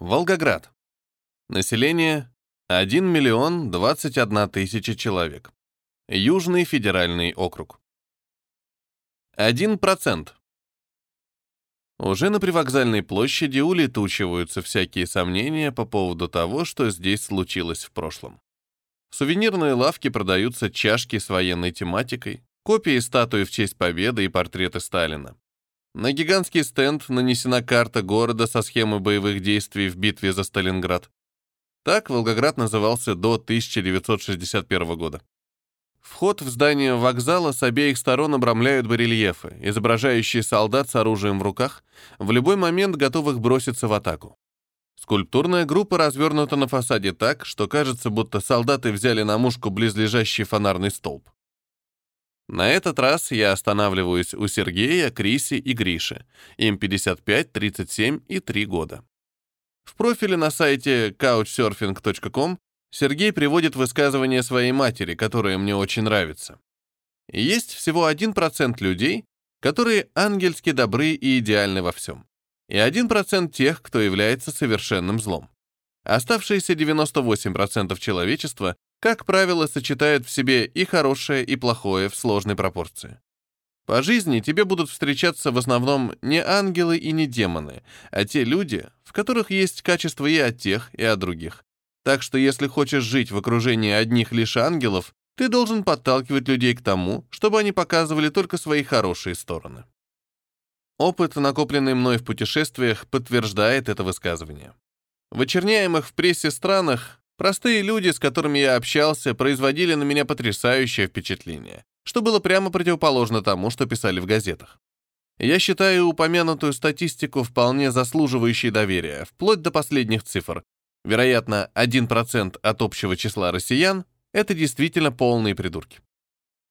Волгоград. Население 1 миллион 21 тысяча человек. Южный федеральный округ. 1%. Уже на привокзальной площади улетучиваются всякие сомнения по поводу того, что здесь случилось в прошлом. В сувенирные лавки продаются чашки с военной тематикой, копии статуи в честь Победы и портреты Сталина. На гигантский стенд нанесена карта города со схемой боевых действий в битве за Сталинград. Так Волгоград назывался до 1961 года. Вход в здание вокзала с обеих сторон обрамляют барельефы, изображающие солдат с оружием в руках, в любой момент готовых броситься в атаку. Скульптурная группа развернута на фасаде так, что кажется, будто солдаты взяли на мушку близлежащий фонарный столб. На этот раз я останавливаюсь у Сергея, Криси и Гриши. Им 55, 37 и 3 года. В профиле на сайте couchsurfing.com Сергей приводит высказывание своей матери, которое мне очень нравится. Есть всего 1% людей, которые ангельски добры и идеальны во всем. И 1% тех, кто является совершенным злом. Оставшиеся 98% человечества как правило, сочетают в себе и хорошее, и плохое в сложной пропорции. По жизни тебе будут встречаться в основном не ангелы и не демоны, а те люди, в которых есть качества и от тех, и от других. Так что если хочешь жить в окружении одних лишь ангелов, ты должен подталкивать людей к тому, чтобы они показывали только свои хорошие стороны. Опыт, накопленный мной в путешествиях, подтверждает это высказывание. В очерняемых в прессе странах Простые люди, с которыми я общался, производили на меня потрясающее впечатление, что было прямо противоположно тому, что писали в газетах. Я считаю упомянутую статистику вполне заслуживающей доверия, вплоть до последних цифр. Вероятно, 1% от общего числа россиян — это действительно полные придурки.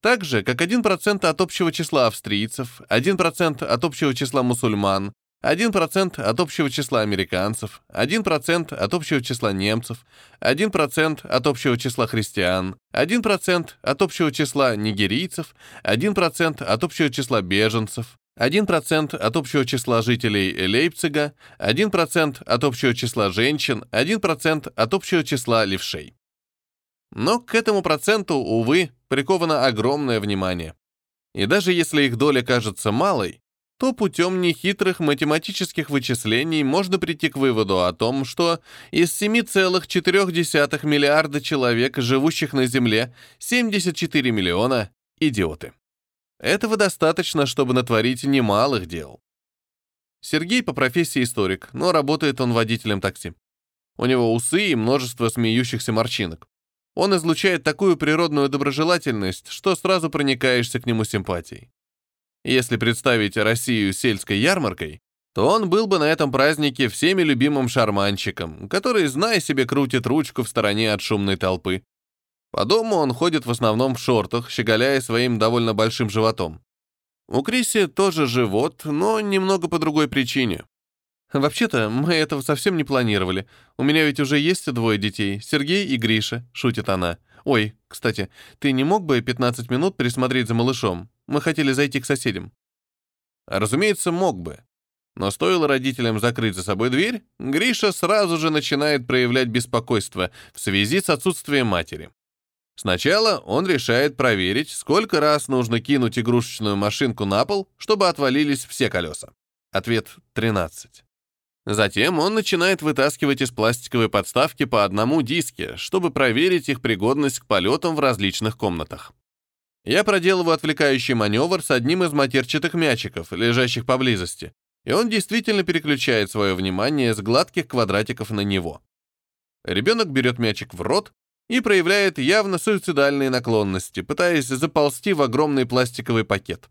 Так же, как 1% от общего числа австрийцев, 1% от общего числа мусульман, 1% от общего числа американцев, 1% от общего числа немцев, 1% от общего числа христиан, 1% от общего числа нигерийцев, 1% от общего числа беженцев, 1% от общего числа жителей Лейпцига, 1% от общего числа женщин, 1% от общего числа левшей. Но к этому проценту, увы, приковано огромное внимание. И даже если их доля кажется малой, то путем нехитрых математических вычислений можно прийти к выводу о том, что из 7,4 миллиарда человек, живущих на Земле, 74 миллиона — идиоты. Этого достаточно, чтобы натворить немалых дел. Сергей по профессии историк, но работает он водителем такси. У него усы и множество смеющихся морщинок. Он излучает такую природную доброжелательность, что сразу проникаешься к нему симпатией. Если представить Россию сельской ярмаркой, то он был бы на этом празднике всеми любимым шарманщиком, который, зная себе, крутит ручку в стороне от шумной толпы. По дому он ходит в основном в шортах, щеголяя своим довольно большим животом. У Криси тоже живот, но немного по другой причине. «Вообще-то, мы этого совсем не планировали. У меня ведь уже есть двое детей, Сергей и Гриша», — шутит она. «Ой, кстати, ты не мог бы 15 минут присмотреть за малышом? Мы хотели зайти к соседям». Разумеется, мог бы. Но стоило родителям закрыть за собой дверь, Гриша сразу же начинает проявлять беспокойство в связи с отсутствием матери. Сначала он решает проверить, сколько раз нужно кинуть игрушечную машинку на пол, чтобы отвалились все колеса. Ответ — 13. Затем он начинает вытаскивать из пластиковой подставки по одному диске, чтобы проверить их пригодность к полетам в различных комнатах. Я проделываю отвлекающий маневр с одним из матерчатых мячиков, лежащих поблизости, и он действительно переключает свое внимание с гладких квадратиков на него. Ребенок берет мячик в рот и проявляет явно суицидальные наклонности, пытаясь заползти в огромный пластиковый пакет.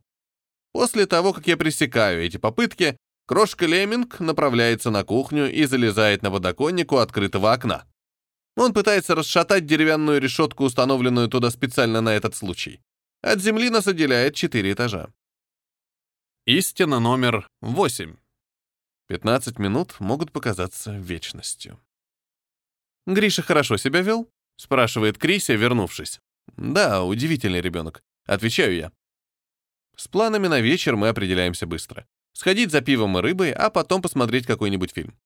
После того, как я пресекаю эти попытки, крошка Леминг направляется на кухню и залезает на подоконник у открытого окна. Он пытается расшатать деревянную решетку, установленную туда специально на этот случай. От земли нас отделяет четыре этажа. Истина номер восемь. 15 минут могут показаться вечностью. «Гриша хорошо себя вел?» — спрашивает Крися, вернувшись. «Да, удивительный ребенок», — отвечаю я. С планами на вечер мы определяемся быстро. Сходить за пивом и рыбой, а потом посмотреть какой-нибудь фильм.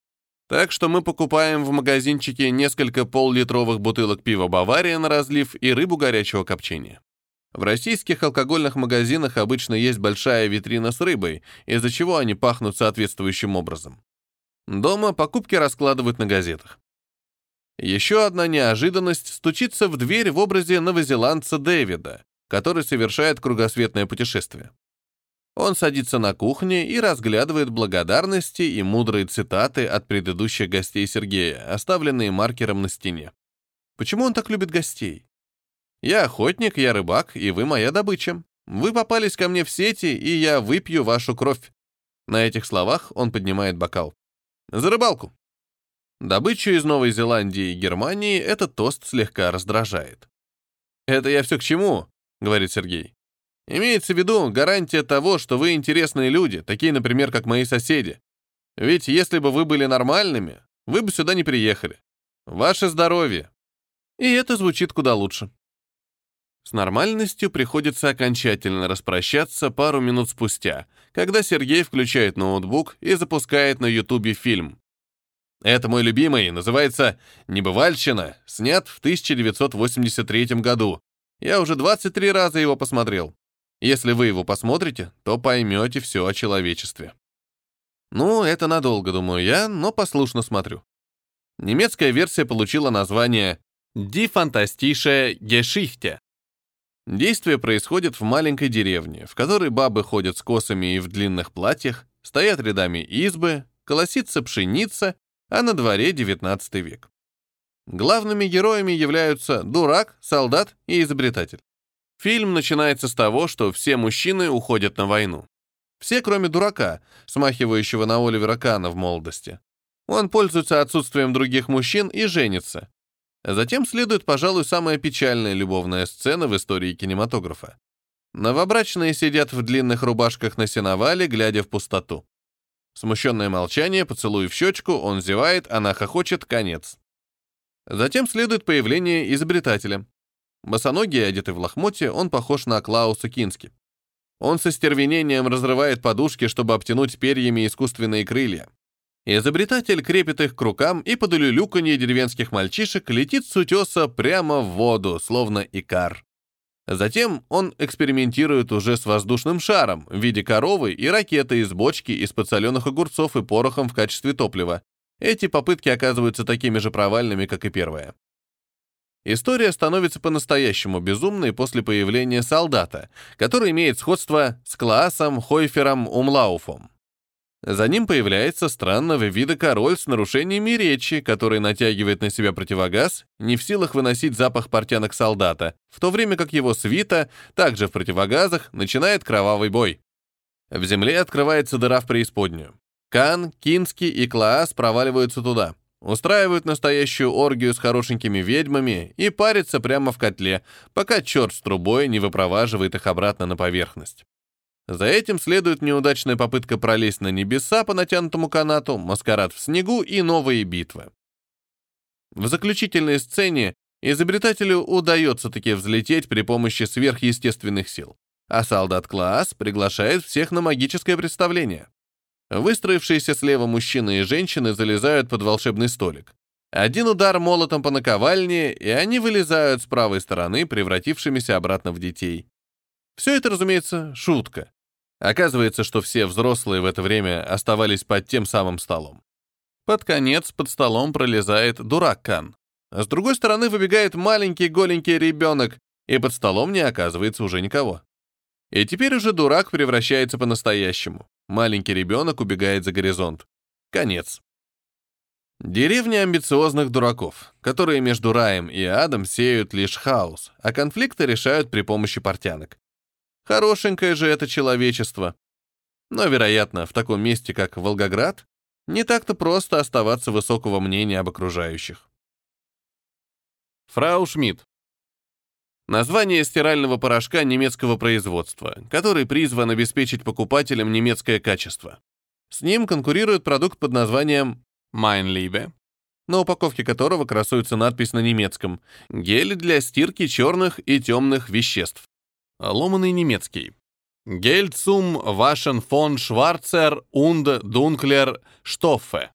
Так что мы покупаем в магазинчике несколько пол-литровых бутылок пива «Бавария» на разлив и рыбу горячего копчения. В российских алкогольных магазинах обычно есть большая витрина с рыбой, из-за чего они пахнут соответствующим образом. Дома покупки раскладывают на газетах. Еще одна неожиданность стучится в дверь в образе новозеландца Дэвида, который совершает кругосветное путешествие. Он садится на кухне и разглядывает благодарности и мудрые цитаты от предыдущих гостей Сергея, оставленные маркером на стене. Почему он так любит гостей? Я охотник, я рыбак, и вы моя добыча. Вы попались ко мне в сети, и я выпью вашу кровь. На этих словах он поднимает бокал. За рыбалку. Добычу из Новой Зеландии и Германии этот тост слегка раздражает. «Это я все к чему?» — говорит Сергей. «Имеется в виду гарантия того, что вы интересные люди, такие, например, как мои соседи. Ведь если бы вы были нормальными, вы бы сюда не приехали. Ваше здоровье!» И это звучит куда лучше. С нормальностью приходится окончательно распрощаться пару минут спустя, когда Сергей включает ноутбук и запускает на Ютубе фильм это мой любимый, называется «Небывальщина», снят в 1983 году. Я уже 23 раза его посмотрел. Если вы его посмотрите, то поймете все о человечестве. Ну, это надолго, думаю я, но послушно смотрю. Немецкая версия получила название «Die Fantastische Geschichte». Действие происходит в маленькой деревне, в которой бабы ходят с косами и в длинных платьях, стоят рядами избы, колосится пшеница, а на дворе XIX век. Главными героями являются дурак, солдат и изобретатель. Фильм начинается с того, что все мужчины уходят на войну. Все, кроме дурака, смахивающего на Оливера Кана в молодости. Он пользуется отсутствием других мужчин и женится. Затем следует, пожалуй, самая печальная любовная сцена в истории кинематографа. Новобрачные сидят в длинных рубашках на сеновале, глядя в пустоту. Смущенное молчание, поцелуй в щечку, он зевает, она хохочет, конец. Затем следует появление изобретателя. Босоногий, одетый в лохмотье, он похож на Клауса Кински. Он со стервенением разрывает подушки, чтобы обтянуть перьями искусственные крылья. Изобретатель крепит их к рукам, и под улюлюканье деревенских мальчишек летит с утеса прямо в воду, словно икар. Затем он экспериментирует уже с воздушным шаром в виде коровы и ракеты из бочки из-под соленых огурцов и порохом в качестве топлива. Эти попытки оказываются такими же провальными, как и первая. История становится по-настоящему безумной после появления солдата, который имеет сходство с Клаасом Хойфером Умлауфом. За ним появляется странного вида король с нарушениями речи, который натягивает на себя противогаз, не в силах выносить запах портянок солдата, в то время как его свита, также в противогазах, начинает кровавый бой. В земле открывается дыра в преисподнюю. Кан, Кински и Клаас проваливаются туда, устраивают настоящую оргию с хорошенькими ведьмами и парятся прямо в котле, пока черт с трубой не выпроваживает их обратно на поверхность. За этим следует неудачная попытка пролезть на небеса по натянутому канату, маскарад в снегу и новые битвы. В заключительной сцене изобретателю удается таки взлететь при помощи сверхъестественных сил, а солдат Класс приглашает всех на магическое представление. Выстроившиеся слева мужчины и женщины залезают под волшебный столик. Один удар молотом по наковальне, и они вылезают с правой стороны, превратившимися обратно в детей. Все это, разумеется, шутка. Оказывается, что все взрослые в это время оставались под тем самым столом. Под конец под столом пролезает дурак Кан. А с другой стороны выбегает маленький голенький ребенок, и под столом не оказывается уже никого. И теперь уже дурак превращается по-настоящему. Маленький ребенок убегает за горизонт. Конец. Деревня амбициозных дураков, которые между раем и адом сеют лишь хаос, а конфликты решают при помощи портянок. Хорошенькое же это человечество. Но, вероятно, в таком месте, как Волгоград, не так-то просто оставаться высокого мнения об окружающих. Фрау Шмидт. Название стирального порошка немецкого производства, который призван обеспечить покупателям немецкое качество. С ним конкурирует продукт под названием Liebe, на упаковке которого красуется надпись на немецком «Гель для стирки черных и темных веществ». Ломаный немецкий. Zum Waschen von Schwarzer und Dunkler Stoffe.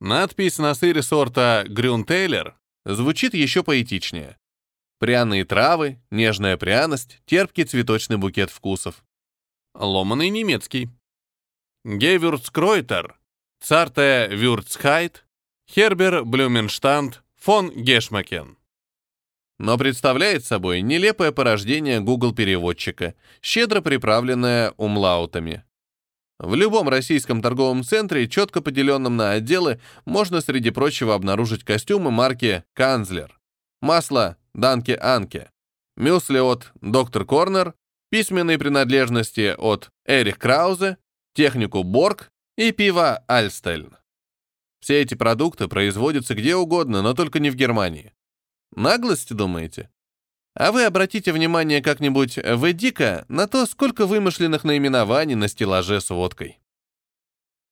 Надпись на сыре сорта Грюнтейлер звучит еще поэтичнее. Пряные травы, нежная пряность, терпкий цветочный букет вкусов. Ломаный немецкий. Гевюрцкройтер, Царте Вюрцхайт, Хербер Блюменштанд, фон Гешмакен. Но представляет собой нелепое порождение Google-переводчика, щедро приправленное умлаутами. В любом российском торговом центре, четко поделенном на отделы, можно, среди прочего, обнаружить костюмы марки «Канцлер», масло «Данке Анке», мюсли от «Доктор Корнер», письменные принадлежности от «Эрих Краузе», технику «Борг» и пиво «Альстельн». Все эти продукты производятся где угодно, но только не в Германии. Наглость, думаете? А вы обратите внимание как-нибудь в Эдика на то, сколько вымышленных наименований на стеллаже с водкой.